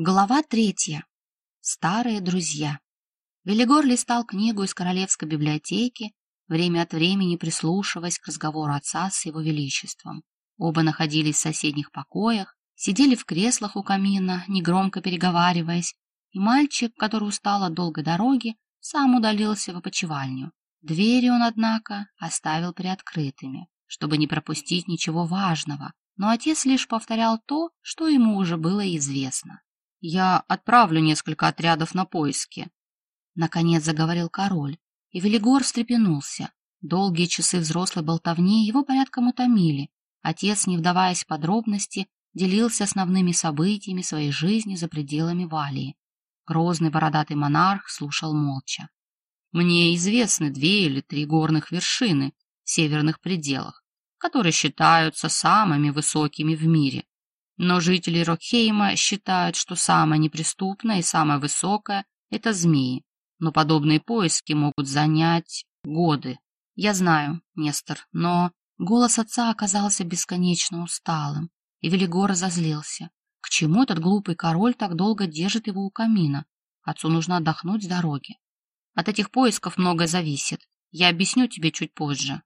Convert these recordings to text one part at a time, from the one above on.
Глава третья. Старые друзья. Велигор листал книгу из королевской библиотеки, время от времени прислушиваясь к разговору отца с его величеством. Оба находились в соседних покоях, сидели в креслах у камина, негромко переговариваясь, и мальчик, который устал от долгой дороги, сам удалился в опочивальню. Двери он, однако, оставил приоткрытыми, чтобы не пропустить ничего важного, но отец лишь повторял то, что ему уже было известно. Я отправлю несколько отрядов на поиски. Наконец заговорил король, и Велигор встрепенулся. Долгие часы взрослой болтовни его порядком утомили. Отец, не вдаваясь в подробности, делился основными событиями своей жизни за пределами Валии. Грозный бородатый монарх слушал молча. «Мне известны две или три горных вершины в северных пределах, которые считаются самыми высокими в мире. Но жители Рокхейма считают, что самое неприступное и самое высокое — это змеи. Но подобные поиски могут занять годы. Я знаю, Нестор, но голос отца оказался бесконечно усталым, и Велигор разозлился. К чему этот глупый король так долго держит его у камина? Отцу нужно отдохнуть с дороги. От этих поисков многое зависит. Я объясню тебе чуть позже.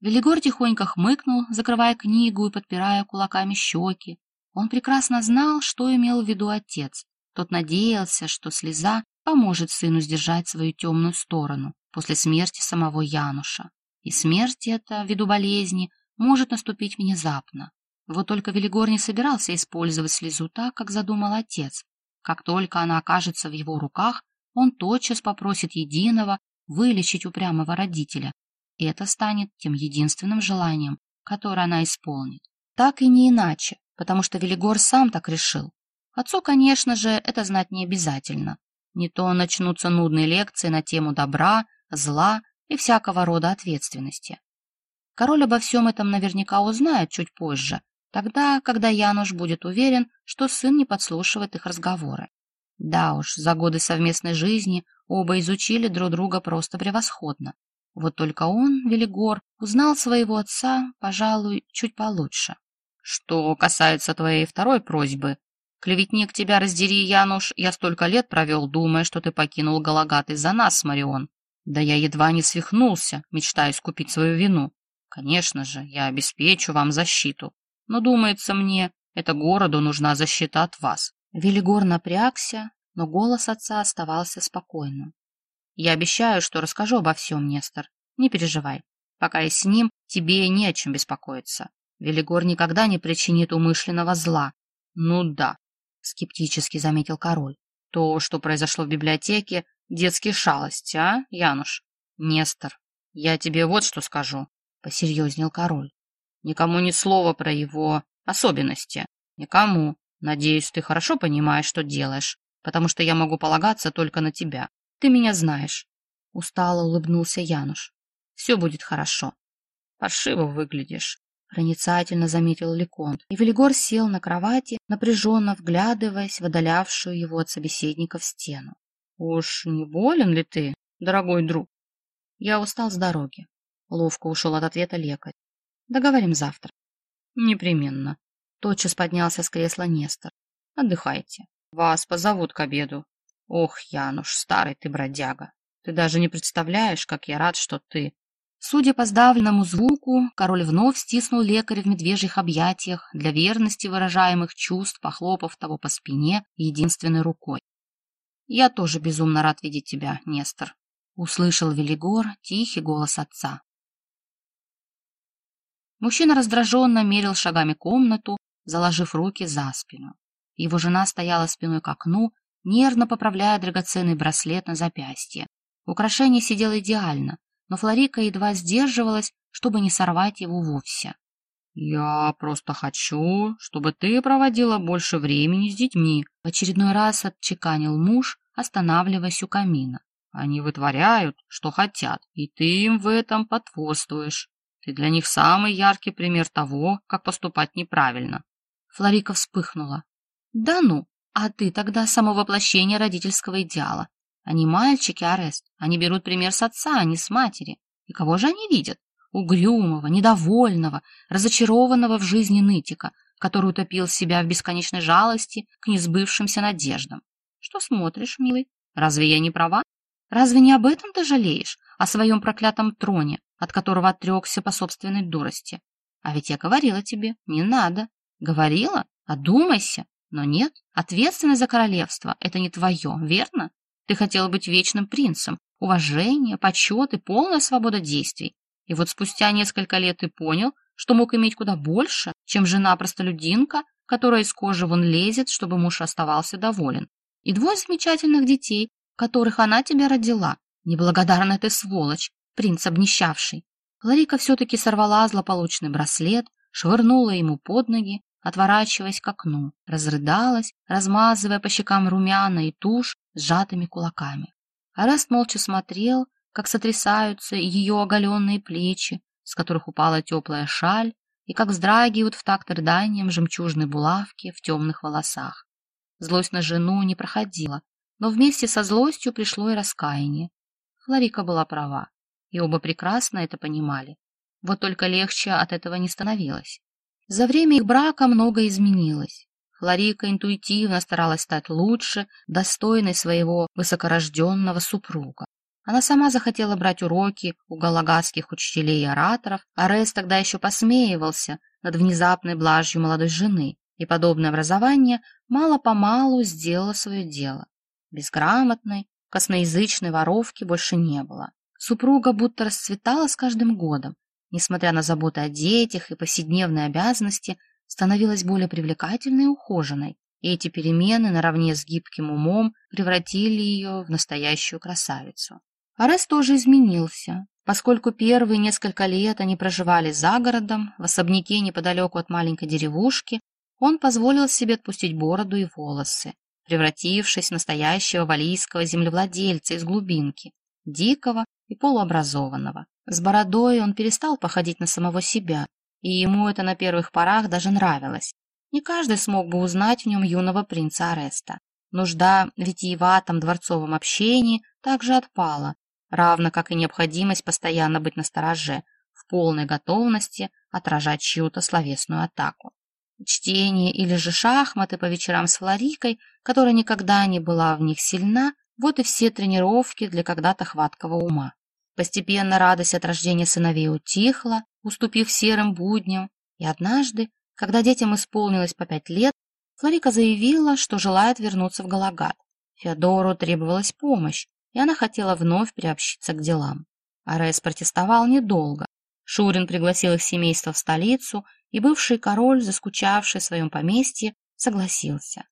Велигор тихонько хмыкнул, закрывая книгу и подпирая кулаками щеки, он прекрасно знал, что имел в виду отец. Тот надеялся, что слеза поможет сыну сдержать свою темную сторону после смерти самого Януша. И смерть эта, ввиду болезни, может наступить внезапно. Вот только Велигор не собирался использовать слезу так, как задумал отец. Как только она окажется в его руках, он тотчас попросит единого вылечить упрямого родителя. И это станет тем единственным желанием, которое она исполнит. Так и не иначе потому что Велигор сам так решил. Отцу, конечно же, это знать не обязательно. Не то начнутся нудные лекции на тему добра, зла и всякого рода ответственности. Король обо всем этом наверняка узнает чуть позже, тогда, когда Януш будет уверен, что сын не подслушивает их разговоры. Да уж, за годы совместной жизни оба изучили друг друга просто превосходно. Вот только он, Велигор, узнал своего отца, пожалуй, чуть получше. Что касается твоей второй просьбы, клеветник тебя раздери, Януш, я столько лет провел, думая, что ты покинул Галагат из-за нас, Марион. Да я едва не свихнулся, мечтая искупить свою вину. Конечно же, я обеспечу вам защиту, но, думается мне, это городу нужна защита от вас. Велигор напрягся, но голос отца оставался спокойным. Я обещаю, что расскажу обо всем, Нестор. Не переживай. Пока я с ним, тебе не о чем беспокоиться. Велигор никогда не причинит умышленного зла. Ну да, скептически заметил король. То, что произошло в библиотеке, детские шалости, а, Януш? Нестор, я тебе вот что скажу, посерьезнел король. Никому ни слова про его особенности. Никому. Надеюсь, ты хорошо понимаешь, что делаешь, потому что я могу полагаться только на тебя. Ты меня знаешь. Устало улыбнулся Януш. Все будет хорошо. Паршиво выглядишь. Проницательно заметил Леконт, и Велигор сел на кровати, напряженно вглядываясь в одолявшую его от собеседника в стену. — Уж не болен ли ты, дорогой друг? — Я устал с дороги. Ловко ушел от ответа лекарь. — Договорим завтра. — Непременно. Тотчас поднялся с кресла Нестор. — Отдыхайте. Вас позовут к обеду. Ох, Януш, старый ты бродяга. Ты даже не представляешь, как я рад, что ты Судя по сдавленному звуку, король вновь стиснул лекаря в медвежьих объятиях, для верности выражаемых чувств, похлопав того по спине единственной рукой. «Я тоже безумно рад видеть тебя, Нестор», — услышал Велигор тихий голос отца. Мужчина раздраженно мерил шагами комнату, заложив руки за спину. Его жена стояла спиной к окну, нервно поправляя драгоценный браслет на запястье. Украшение сидело идеально, но Флорика едва сдерживалась, чтобы не сорвать его вовсе. «Я просто хочу, чтобы ты проводила больше времени с детьми», — в очередной раз отчеканил муж, останавливаясь у камина. «Они вытворяют, что хотят, и ты им в этом потворствуешь. Ты для них самый яркий пример того, как поступать неправильно». Флорика вспыхнула. «Да ну, а ты тогда само воплощение родительского идеала. Они мальчики, Арест. Они берут пример с отца, а не с матери. И кого же они видят? Угрюмого, недовольного, разочарованного в жизни нытика, который утопил себя в бесконечной жалости к несбывшимся надеждам. Что смотришь, милый? Разве я не права? Разве не об этом ты жалеешь, о своем проклятом троне, от которого отрекся по собственной дурости? А ведь я говорила тебе, не надо. Говорила? Одумайся. Но нет, ответственность за королевство — это не твое, верно? Ты хотел быть вечным принцем, уважение, почет и полная свобода действий. И вот спустя несколько лет ты понял, что мог иметь куда больше, чем жена-простолюдинка, которая из кожи вон лезет, чтобы муж оставался доволен. И двое замечательных детей, которых она тебя родила. Неблагодарная ты сволочь, принц обнищавший. Ларика все-таки сорвала злополучный браслет, швырнула ему под ноги, отворачиваясь к окну, разрыдалась, размазывая по щекам румяна и тушь сжатыми кулаками. Арест молча смотрел, как сотрясаются ее оголенные плечи, с которых упала теплая шаль, и как вздрагивают в такт рыданием жемчужные булавки в темных волосах. Злость на жену не проходила, но вместе со злостью пришло и раскаяние. Флорика была права, и оба прекрасно это понимали. Вот только легче от этого не становилось. За время их брака многое изменилось. Флорика интуитивно старалась стать лучше, достойной своего высокорожденного супруга. Она сама захотела брать уроки у галагатских учителей и ораторов, а Рес тогда еще посмеивался над внезапной блажью молодой жены, и подобное образование мало-помалу сделало свое дело. Безграмотной, косноязычной воровки больше не было. Супруга будто расцветала с каждым годом, несмотря на заботы о детях и повседневные обязанности, становилась более привлекательной и ухоженной, эти перемены наравне с гибким умом превратили ее в настоящую красавицу. Арес тоже изменился, поскольку первые несколько лет они проживали за городом, в особняке неподалеку от маленькой деревушки, он позволил себе отпустить бороду и волосы, превратившись в настоящего валийского землевладельца из глубинки, дикого и полуобразованного. С бородой он перестал походить на самого себя, и ему это на первых порах даже нравилось. Не каждый смог бы узнать в нем юного принца Ареста. Нужда в витиеватом дворцовом общении также отпала, равно как и необходимость постоянно быть настороже, в полной готовности отражать чью-то словесную атаку. Чтение или же шахматы по вечерам с Флорикой, которая никогда не была в них сильна, вот и все тренировки для когда-то хваткого ума. Постепенно радость от рождения сыновей утихла, уступив серым будням, и однажды, когда детям исполнилось по пять лет, Флорика заявила, что желает вернуться в Галагат. Феодору требовалась помощь, и она хотела вновь приобщиться к делам. Арес протестовал недолго. Шурин пригласил их семейство в столицу, и бывший король, заскучавший в своем поместье, согласился.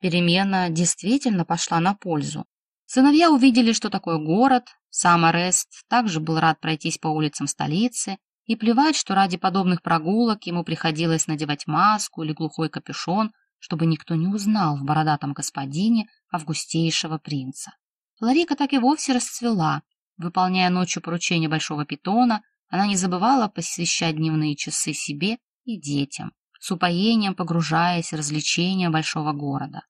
Перемена действительно пошла на пользу. Сыновья увидели, что такое город, сам Арест также был рад пройтись по улицам столицы, и плевать, что ради подобных прогулок ему приходилось надевать маску или глухой капюшон, чтобы никто не узнал в бородатом господине августейшего принца. Ларика так и вовсе расцвела. Выполняя ночью поручения большого питона, она не забывала посвящать дневные часы себе и детям, с упоением погружаясь в развлечения большого города.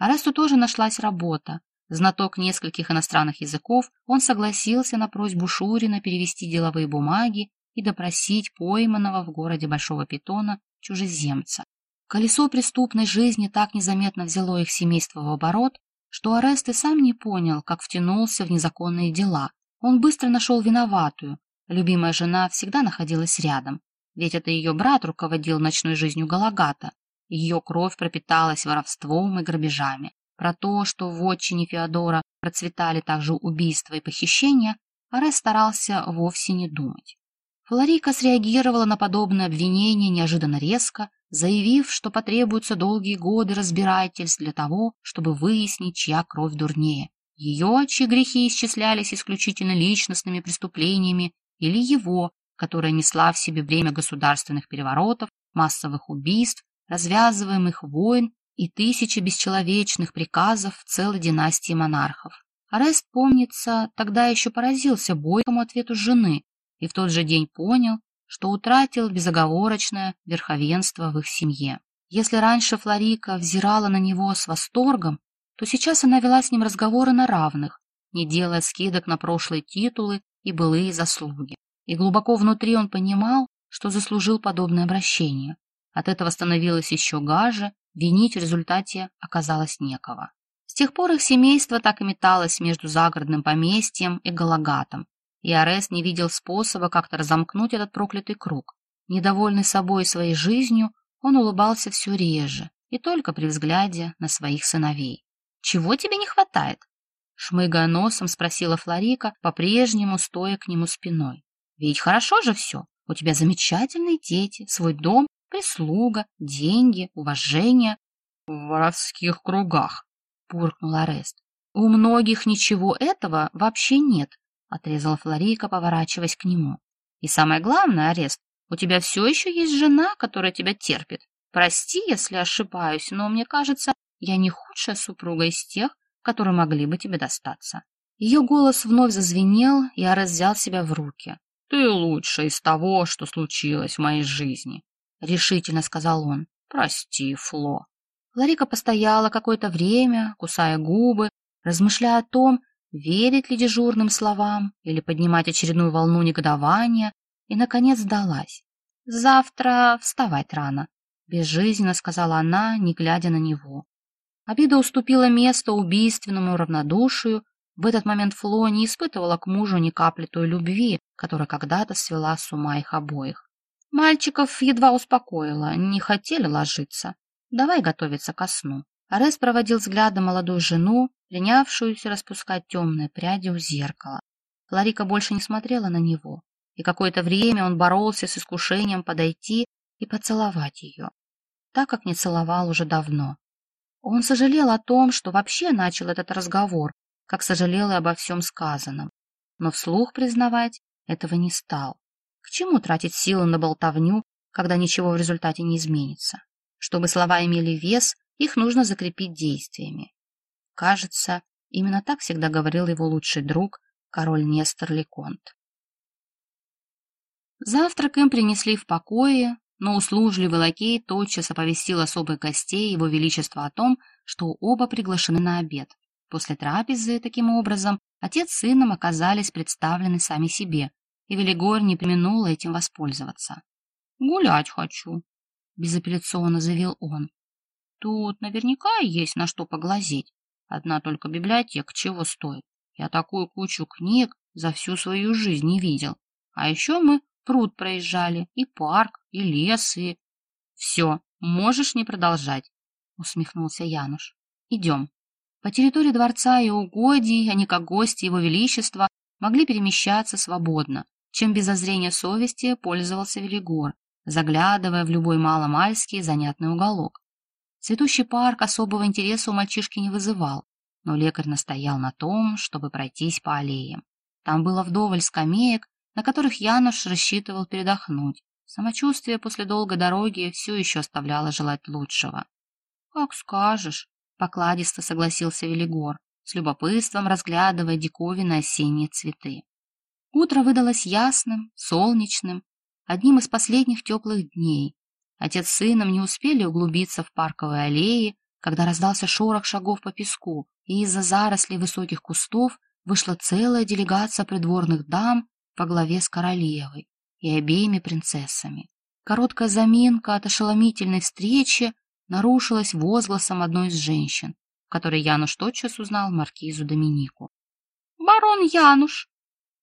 Аресту тоже нашлась работа. Знаток нескольких иностранных языков, он согласился на просьбу Шурина перевести деловые бумаги и допросить пойманного в городе Большого Питона чужеземца. Колесо преступной жизни так незаметно взяло их семейство в оборот, что Арест и сам не понял, как втянулся в незаконные дела. Он быстро нашел виноватую. Любимая жена всегда находилась рядом, ведь это ее брат руководил ночной жизнью Галагата. Ее кровь пропиталась воровством и грабежами. Про то, что в отчине Феодора процветали также убийства и похищения, Арест старался вовсе не думать. Флорика среагировала на подобное обвинение неожиданно резко, заявив, что потребуются долгие годы разбирательств для того, чтобы выяснить, чья кровь дурнее. Ее, чьи грехи исчислялись исключительно личностными преступлениями, или его, которая несла в себе бремя государственных переворотов, массовых убийств, развязываемых войн и тысячи бесчеловечных приказов целой династии монархов. Арест, помнится, тогда еще поразился бойкому ответу жены, и в тот же день понял, что утратил безоговорочное верховенство в их семье. Если раньше Флорика взирала на него с восторгом, то сейчас она вела с ним разговоры на равных, не делая скидок на прошлые титулы и былые заслуги. И глубоко внутри он понимал, что заслужил подобное обращение. От этого становилось еще гаже, винить в результате оказалось некого. С тех пор их семейство так и металось между загородным поместьем и Галагатом, и Арес не видел способа как-то разомкнуть этот проклятый круг. Недовольный собой и своей жизнью, он улыбался все реже и только при взгляде на своих сыновей. «Чего тебе не хватает?» Шмыгая носом, спросила Флорика, по-прежнему стоя к нему спиной. «Ведь хорошо же все. У тебя замечательные дети, свой дом, прислуга, деньги, уважение». «В воровских кругах», — буркнул Арест. «У многих ничего этого вообще нет», — отрезала Флорика, поворачиваясь к нему. «И самое главное, Арест, у тебя все еще есть жена, которая тебя терпит. Прости, если ошибаюсь, но мне кажется, я не худшая супруга из тех, которые могли бы тебе достаться». Ее голос вновь зазвенел, и Арес взял себя в руки. «Ты лучшая из того, что случилось в моей жизни», — решительно сказал он. «Прости, Фло». Ларика постояла какое-то время, кусая губы, размышляя о том, верить ли дежурным словам или поднимать очередную волну негодования, и, наконец, сдалась. «Завтра вставать рано», — безжизненно сказала она, не глядя на него. Обида уступила место убийственному равнодушию. В этот момент Фло не испытывала к мужу ни капли той любви, которая когда-то свела с ума их обоих. Мальчиков едва успокоила, не хотели ложиться. Давай готовиться ко сну. Арес проводил взглядом молодую жену, принявшуюся распускать темные пряди у зеркала. Ларика больше не смотрела на него, и какое-то время он боролся с искушением подойти и поцеловать ее, так как не целовал уже давно. Он сожалел о том, что вообще начал этот разговор, как сожалел и обо всем сказанном, но вслух признавать этого не стал. К чему тратить силы на болтовню, когда ничего в результате не изменится? Чтобы слова имели вес, их нужно закрепить действиями. Кажется, именно так всегда говорил его лучший друг, король Нестор Леконт. Завтрак им принесли в покое, но услужливый лакей тотчас оповестил особых гостей его величества о том, что оба приглашены на обед. После трапезы, таким образом, отец с сыном оказались представлены сами себе, и Велигор не применул этим воспользоваться. «Гулять хочу», безапелляционно заявил он. Тут наверняка есть на что поглазеть. Одна только библиотека чего стоит. Я такую кучу книг за всю свою жизнь не видел. А еще мы пруд проезжали, и парк, и лес, и... Все, можешь не продолжать, усмехнулся Януш. Идем. По территории дворца и угодий они, как гости его величества, могли перемещаться свободно, чем без озрения совести пользовался Велигор, заглядывая в любой маломальский занятный уголок. Цветущий парк особого интереса у мальчишки не вызывал, но лекарь настоял на том, чтобы пройтись по аллеям. Там было вдоволь скамеек, на которых Януш рассчитывал передохнуть. Самочувствие после долгой дороги все еще оставляло желать лучшего. — Как скажешь, — покладисто согласился Велигор, с любопытством разглядывая диковинные осенние цветы. Утро выдалось ясным, солнечным, одним из последних теплых дней. Отец с сыном не успели углубиться в парковые аллеи, когда раздался шорох шагов по песку, и из-за зарослей высоких кустов вышла целая делегация придворных дам по главе с королевой и обеими принцессами. Короткая заминка от ошеломительной встречи нарушилась возгласом одной из женщин, в которой Януш тотчас узнал маркизу Доминику. «Барон Януш!» —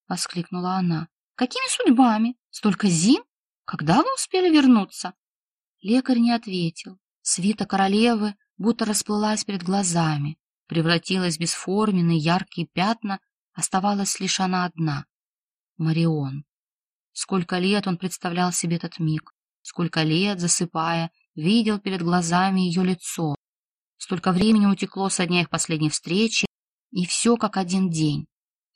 воскликнула она. Какими судьбами? Столько зим? Когда вы успели вернуться? Лекарь не ответил. Свита королевы будто расплылась перед глазами, превратилась в бесформенные яркие пятна, оставалась лишь она одна. Марион. Сколько лет он представлял себе этот миг, сколько лет, засыпая, видел перед глазами ее лицо. Столько времени утекло со дня их последней встречи, и все как один день.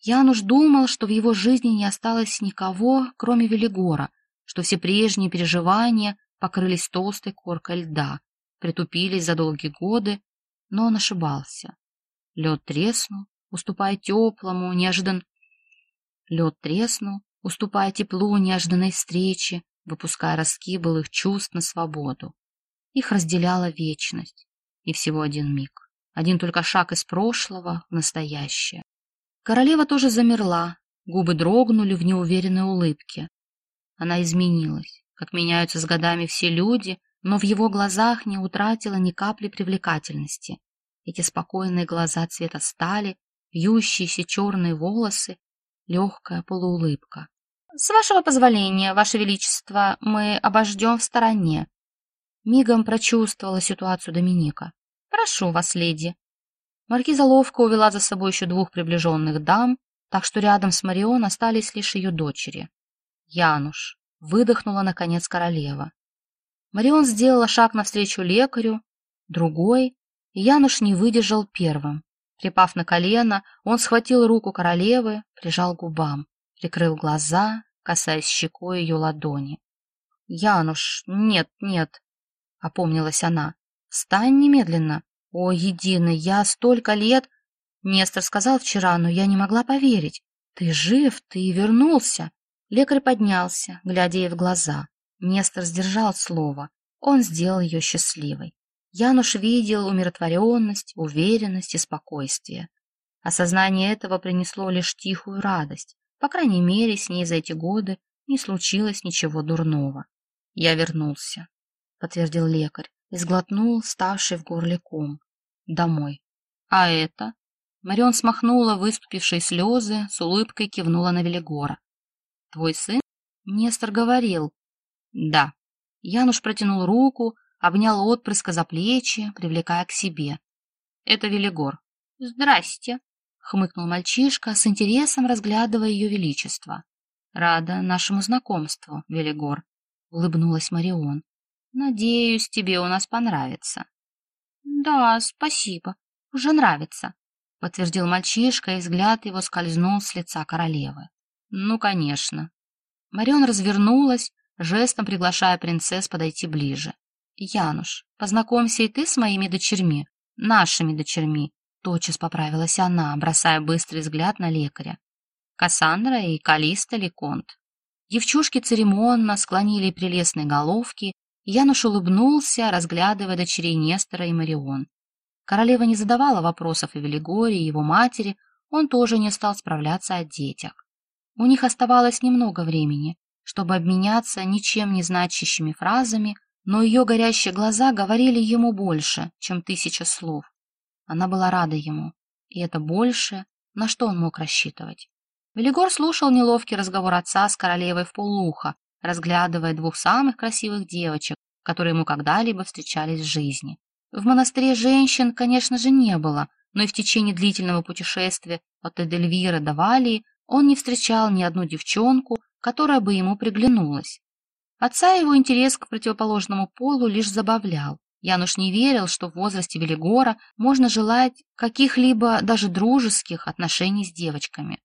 Януш думал, что в его жизни не осталось никого, кроме Велигора, что все прежние переживания покрылись толстой коркой льда, притупились за долгие годы, но он ошибался. Лед треснул, уступая теплому, неожидан... Лед треснул, уступая теплу неожиданной встречи, выпуская ростки былых чувств на свободу. Их разделяла вечность и всего один миг. Один только шаг из прошлого в настоящее. Королева тоже замерла, губы дрогнули в неуверенной улыбке. Она изменилась, как меняются с годами все люди, но в его глазах не утратила ни капли привлекательности. Эти спокойные глаза цвета стали, вьющиеся черные волосы, легкая полуулыбка. «С вашего позволения, ваше величество, мы обождем в стороне». Мигом прочувствовала ситуацию Доминика. «Прошу вас, леди». Маркиза ловко увела за собой еще двух приближенных дам, так что рядом с Марион остались лишь ее дочери. Януш. Выдохнула, наконец, королева. Марион сделала шаг навстречу лекарю, другой, и Януш не выдержал первым. Припав на колено, он схватил руку королевы, прижал губам, прикрыл глаза, касаясь щекой ее ладони. «Януш, нет, нет!» — опомнилась она. «Встань немедленно! О, единый, я столько лет...» Нестор сказал вчера, но я не могла поверить. «Ты жив, ты вернулся!» Лекарь поднялся, глядя ей в глаза. Нестор сдержал слово. Он сделал ее счастливой. Януш видел умиротворенность, уверенность и спокойствие. Осознание этого принесло лишь тихую радость. По крайней мере, с ней за эти годы не случилось ничего дурного. «Я вернулся», — подтвердил лекарь и сглотнул ставший в горле ком. «Домой». «А это?» Марион смахнула выступившие слезы, с улыбкой кивнула на Велигора. Твой сын? Нестор говорил. Да. Януш протянул руку, обнял отпрыска за плечи, привлекая к себе. Это Велигор. Здрасте, хмыкнул мальчишка, с интересом разглядывая ее величество. Рада нашему знакомству, Велигор, улыбнулась Марион. Надеюсь, тебе у нас понравится. Да, спасибо. Уже нравится, подтвердил мальчишка, и взгляд его скользнул с лица королевы. Ну, конечно. Марион развернулась, жестом приглашая принцесс подойти ближе. Януш, познакомься и ты с моими дочерьми, нашими дочерьми, тотчас поправилась она, бросая быстрый взгляд на лекаря. Кассандра и Калиста Леконт. Девчушки церемонно склонили прелестные головки, Януш улыбнулся, разглядывая дочерей Нестора и Марион. Королева не задавала вопросов и Велигоре, и его матери, он тоже не стал справляться о детях. У них оставалось немного времени, чтобы обменяться ничем не значащими фразами, но ее горящие глаза говорили ему больше, чем тысяча слов. Она была рада ему, и это больше, на что он мог рассчитывать. Велигор слушал неловкий разговор отца с королевой в полуха, разглядывая двух самых красивых девочек, которые ему когда-либо встречались в жизни. В монастыре женщин, конечно же, не было, но и в течение длительного путешествия от Эдельвира до Валии он не встречал ни одну девчонку, которая бы ему приглянулась. Отца его интерес к противоположному полу лишь забавлял. Януш не верил, что в возрасте Велигора можно желать каких-либо даже дружеских отношений с девочками.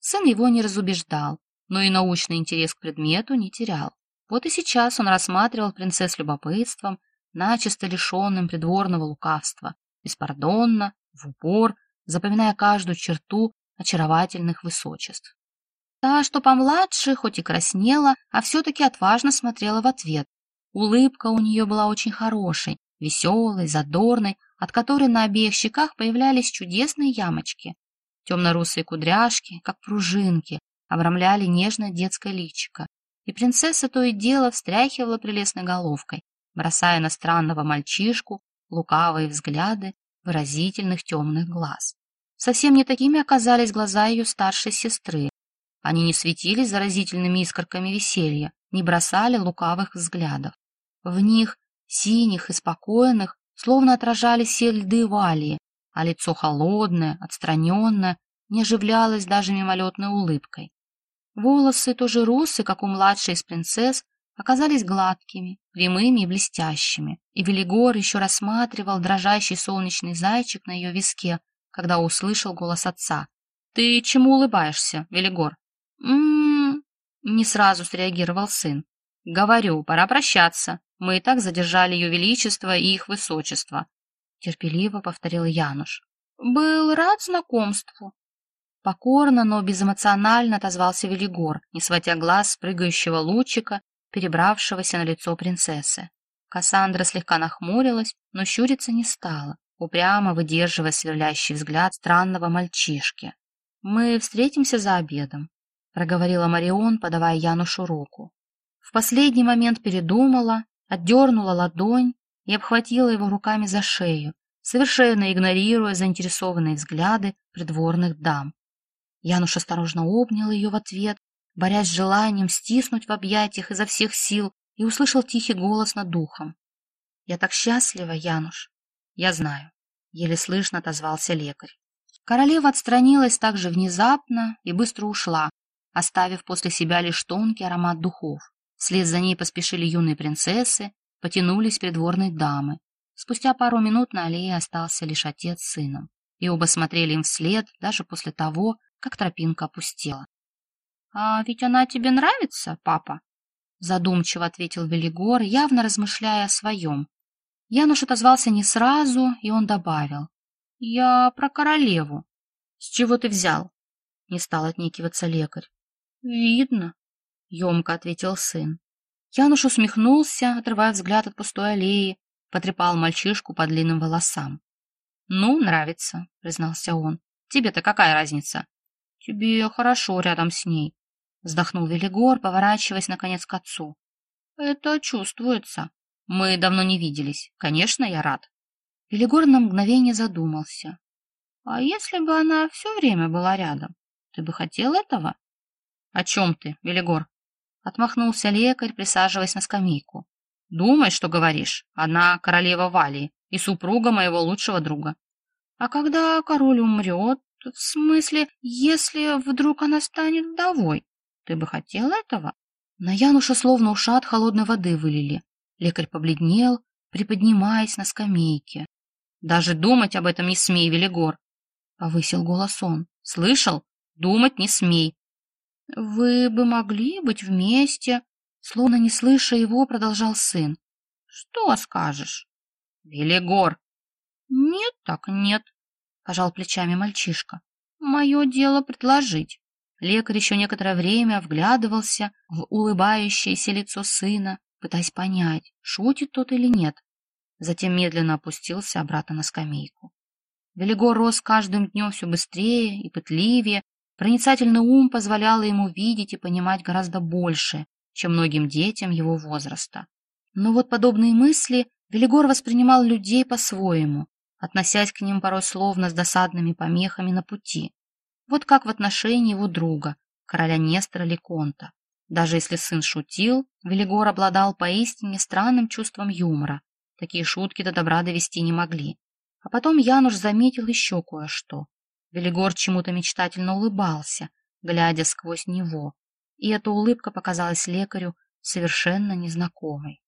Сын его не разубеждал, но и научный интерес к предмету не терял. Вот и сейчас он рассматривал принцесс любопытством, начисто лишенным придворного лукавства, беспардонно, в упор, запоминая каждую черту очаровательных высочеств. Та, что помладше, хоть и краснела, а все-таки отважно смотрела в ответ. Улыбка у нее была очень хорошей, веселой, задорной, от которой на обеих щеках появлялись чудесные ямочки. Темно-русые кудряшки, как пружинки, обрамляли нежное детское личико, и принцесса то и дело встряхивала прелестной головкой, бросая на странного мальчишку лукавые взгляды выразительных темных глаз. Совсем не такими оказались глаза ее старшей сестры. Они не светились заразительными искорками веселья, не бросали лукавых взглядов. В них, синих и спокойных, словно отражались все льды валии, а лицо холодное, отстраненное, не оживлялось даже мимолетной улыбкой. Волосы, тоже русые, как у младшей из принцесс, оказались гладкими, прямыми и блестящими, и Велигор еще рассматривал дрожащий солнечный зайчик на ее виске, когда услышал голос отца. «Ты чему улыбаешься, Велигор?» «М-м-м...» Не сразу среагировал сын. «Говорю, пора прощаться. Мы и так задержали ее величество и их высочество», терпеливо повторил Януш. «Был рад знакомству». Покорно, но безэмоционально отозвался Велигор, не сводя глаз с прыгающего лучика, перебравшегося на лицо принцессы. Кассандра слегка нахмурилась, но щуриться не стала упрямо выдерживая сверлящий взгляд странного мальчишки. «Мы встретимся за обедом», — проговорила Марион, подавая Янушу руку. В последний момент передумала, отдернула ладонь и обхватила его руками за шею, совершенно игнорируя заинтересованные взгляды придворных дам. Януш осторожно обнял ее в ответ, борясь с желанием стиснуть в объятиях изо всех сил, и услышал тихий голос над духом. «Я так счастлива, Януш!» «Я знаю», — еле слышно отозвался лекарь. Королева отстранилась так же внезапно и быстро ушла, оставив после себя лишь тонкий аромат духов. Вслед за ней поспешили юные принцессы, потянулись придворные дамы. Спустя пару минут на аллее остался лишь отец с сыном, и оба смотрели им вслед даже после того, как тропинка опустела. — А ведь она тебе нравится, папа? — задумчиво ответил Велигор, явно размышляя о своем. Януш отозвался не сразу, и он добавил. — Я про королеву. — С чего ты взял? — не стал отнекиваться лекарь. — Видно, — емко ответил сын. Януш усмехнулся, отрывая взгляд от пустой аллеи, потрепал мальчишку по длинным волосам. — Ну, нравится, — признался он. — Тебе-то какая разница? — Тебе хорошо рядом с ней, — вздохнул Велигор, поворачиваясь, наконец, к отцу. — Это чувствуется. Мы давно не виделись. Конечно, я рад. Велигор на мгновение задумался. — А если бы она все время была рядом? Ты бы хотел этого? — О чем ты, Велигор? Отмахнулся лекарь, присаживаясь на скамейку. — Думай, что говоришь. Она королева Валии и супруга моего лучшего друга. — А когда король умрет, в смысле, если вдруг она станет вдовой, ты бы хотел этого? На Януша словно ушат холодной воды вылили. Лекарь побледнел, приподнимаясь на скамейке. — Даже думать об этом не смей, Велигор! — повысил голос он. — Слышал? Думать не смей. — Вы бы могли быть вместе, словно не слыша его, продолжал сын. — Что скажешь? — Велигор! — Нет так нет, — пожал плечами мальчишка. — Мое дело предложить. Лекарь еще некоторое время вглядывался в улыбающееся лицо сына, пытаясь понять, шутит тот или нет. Затем медленно опустился обратно на скамейку. Велигор рос каждым днем все быстрее и пытливее, проницательный ум позволял ему видеть и понимать гораздо больше, чем многим детям его возраста. Но вот подобные мысли Велигор воспринимал людей по-своему, относясь к ним порой словно с досадными помехами на пути. Вот как в отношении его друга, короля Нестора Леконта. Даже если сын шутил, Велигор обладал поистине странным чувством юмора. Такие шутки до добра довести не могли. А потом Януш заметил еще кое-что. Велигор чему-то мечтательно улыбался, глядя сквозь него, и эта улыбка показалась лекарю совершенно незнакомой.